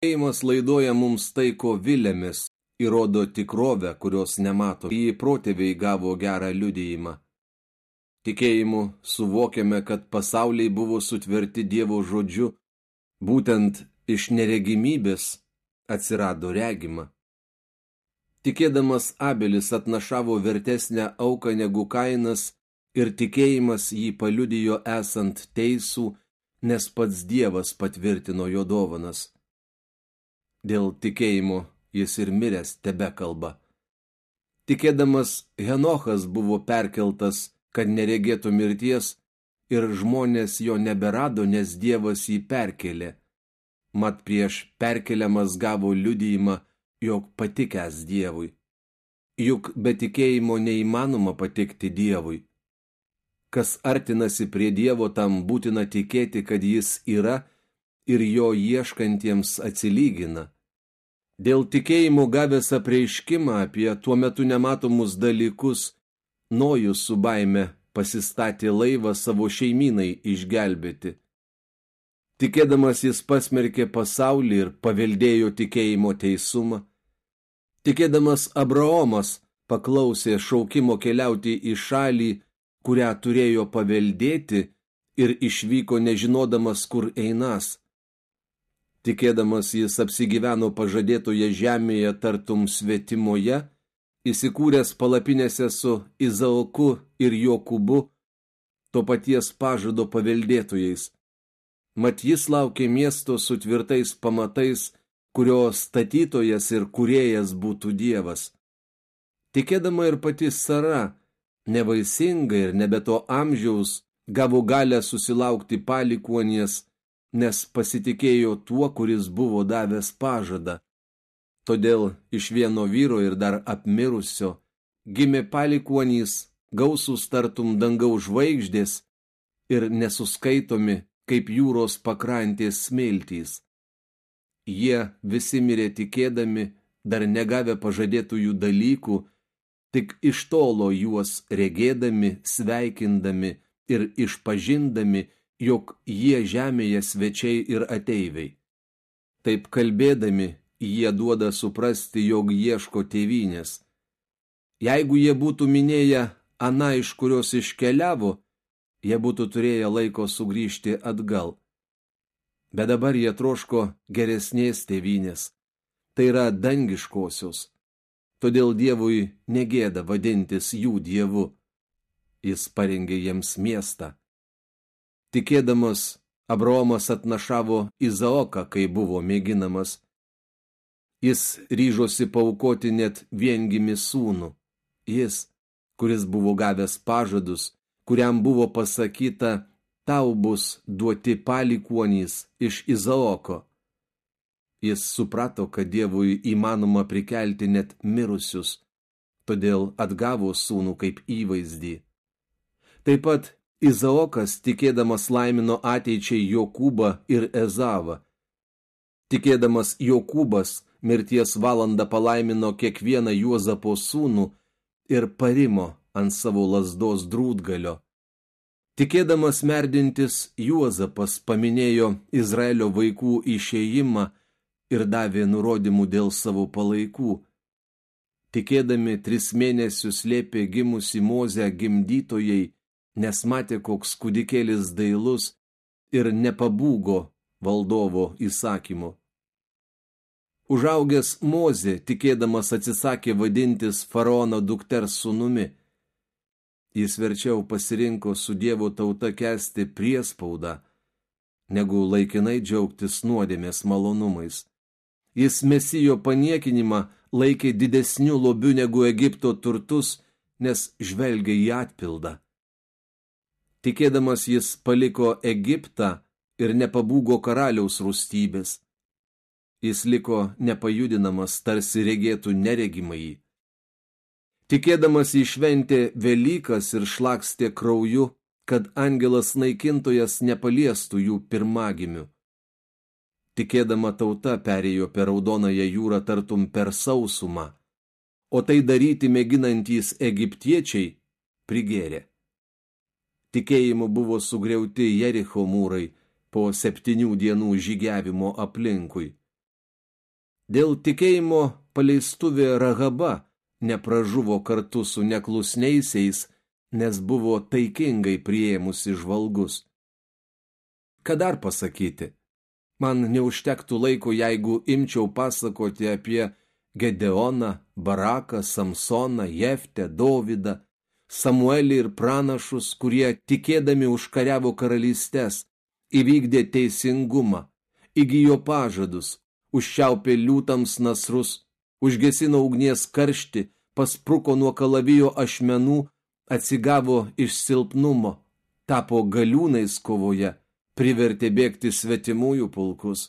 Tikėjimas laidoja mums tai, ko vilėmis, įrodo tikrovę, kurios nemato. Į protėviai gavo gerą liudijimą. Tikėjimu suvokiame, kad pasauliai buvo sutverti Dievo žodžiu, būtent iš neregimybės atsirado regima. Tikėdamas Abelis atnašavo vertesnę auką negu kainas ir tikėjimas jį paliudijo esant teisų, nes pats Dievas patvirtino jo dovanas. Dėl tikėjimo jis ir miręs tebe kalba. Tikėdamas Henochas buvo perkeltas, kad neregėtų mirties, ir žmonės jo neberado, nes Dievas jį perkelė. Mat prieš perkeliamas gavo liudijimą, jog patikęs Dievui. Juk be tikėjimo neįmanoma patikti Dievui. Kas artinasi prie Dievo, tam būtina tikėti, kad jis yra ir jo ieškantiems atsilygina. Dėl tikėjimo gavęs apreiškimą apie tuo metu nematomus dalykus, Nojus su baime pasistatė laivą savo šeimynai išgelbėti. Tikėdamas jis pasmerkė pasaulį ir paveldėjo tikėjimo teisumą. Tikėdamas Abraomas paklausė šaukimo keliauti į šalį, kurią turėjo paveldėti ir išvyko nežinodamas, kur einas. Tikėdamas jis apsigyveno pažadėtoje žemėje tartum svetimoje, įsikūręs palapinėse su Izaoku ir Jokūbu, to paties pažado paveldėtojais. Mat jis laukė miesto su tvirtais pamatais, kurio statytojas ir kuriejas būtų Dievas. Tikėdama ir pati Sara, nevaisinga ir nebe to amžiaus, gavo galę susilaukti palikuonies, nes pasitikėjo tuo, kuris buvo davęs pažadą. Todėl iš vieno vyro ir dar apmirusio gimė palikuonys, gausūs tartum dangaus žvaigždės ir nesuskaitomi kaip jūros pakrantės smiltys. Jie visi mirė tikėdami, dar negavę pažadėtųjų dalykų, tik iš tolo juos regėdami, sveikindami ir išpažindami, jog jie žemėje svečiai ir ateiviai. Taip kalbėdami, jie duoda suprasti, jog ieško tėvynės. Jeigu jie būtų minėję ana, iš kurios iškeliavo, jie būtų turėję laiko sugrįžti atgal. Bet dabar jie troško geresnės tėvynės, tai yra dangiškosios. Todėl Dievui negėda vadintis jų Dievu. Jis parengė jiems miestą. Tikėdamas, Abraomas atnašavo Izaoką, kai buvo mėginamas. Jis ryžosi paukoti net viengimi sūnų. Jis, kuris buvo gavęs pažadus, kuriam buvo pasakyta, tau bus duoti palikuonys iš Izaoko. Jis suprato, kad Dievui įmanoma prikelti net mirusius, todėl atgavo sūnų kaip įvaizdį. Taip pat Izaokas tikėdamas laimino ateičiai Jokūbą ir Ezavą. Tikėdamas Jokūbas mirties valandą palaimino kiekvieną Juozapo sūnų ir parimo ant savo lasdos drūtgalio. Tikėdamas merdintis Juozapas paminėjo Izraelio vaikų išėjimą ir davė nurodymų dėl savo palaikų. Tikėdami tris mėnesius lėpė gimusi Mozę gimdytojai, nes matė, koks kūdikėlis dailus ir nepabūgo valdovo įsakymu. Užaugęs Mozė, tikėdamas atsisakė vadintis faraono dukters sūnumi. Jis verčiau pasirinko su Dievo tauta kesti priespaudą, negu laikinai džiaugtis nuodėmės malonumais. Jis mesijo paniekinimą laikė didesnių lobių negu Egipto turtus, nes žvelgia į atpildą. Tikėdamas jis paliko Egiptą ir nepabūgo karaliaus rūstybės. Jis liko nepajudinamas, tarsi regėtų neregimai. Tikėdamas išventė Velykas ir šlakstė krauju, kad angelas naikintojas nepaliestų jų pirmagimių. Tikėdama tauta perėjo per raudonąją jūrą tartum per sausumą, o tai daryti mėginantys egiptiečiai prigėrė tikėjimu buvo sugriauti Jericho mūrai po septynių dienų žygiavimo aplinkui. Dėl tikėjimo paleistuvė Rahaba nepražuvo kartu su neklusneisiais, nes buvo taikingai priėmusi žvalgus. Ką dar pasakyti? Man neužtektų laiko, jeigu imčiau pasakoti apie Gedeoną, Baraką, Samsoną, Jeftę, Dovydą, Samuelį ir pranašus, kurie tikėdami užkariavo karalystės, įvykdė teisingumą, įgyjo pažadus, užčiaupė liūtams nasrus, užgesino ugnies karšti, paspruko nuo kalavijo ašmenų, atsigavo iš silpnumo, tapo galiūnais kovoje, privertė bėgti svetimųjų pulkus.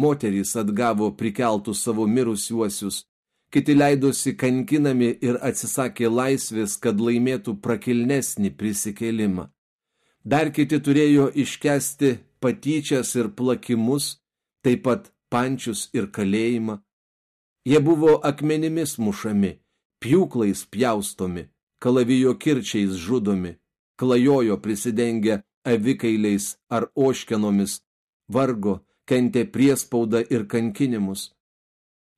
Moterys atgavo prikeltų savo mirusiuosius, kiti leidosi kankinami ir atsisakė laisvės, kad laimėtų prakilnesnį prisikėlimą. Dar kiti turėjo iškesti patyčias ir plakimus, taip pat pančius ir kalėjimą. Jie buvo akmenimis mušami, pjūklais pjaustomi, kalavijo kirčiais žudomi, klajojo prisidengę avikailiais ar oškenomis, vargo, kentė priespaudą ir kankinimus.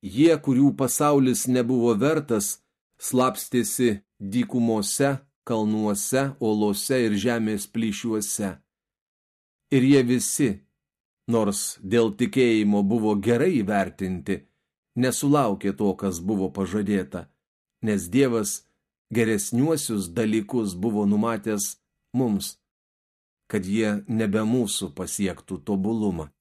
Jie, kurių pasaulis nebuvo vertas, slapstėsi dykumose, kalnuose, olose ir žemės plyšiuose. Ir jie visi, nors dėl tikėjimo buvo gerai įvertinti, nesulaukė to, kas buvo pažadėta, nes Dievas geresniuosius dalykus buvo numatęs mums kad jie nebe mūsų pasiektų tobulumą.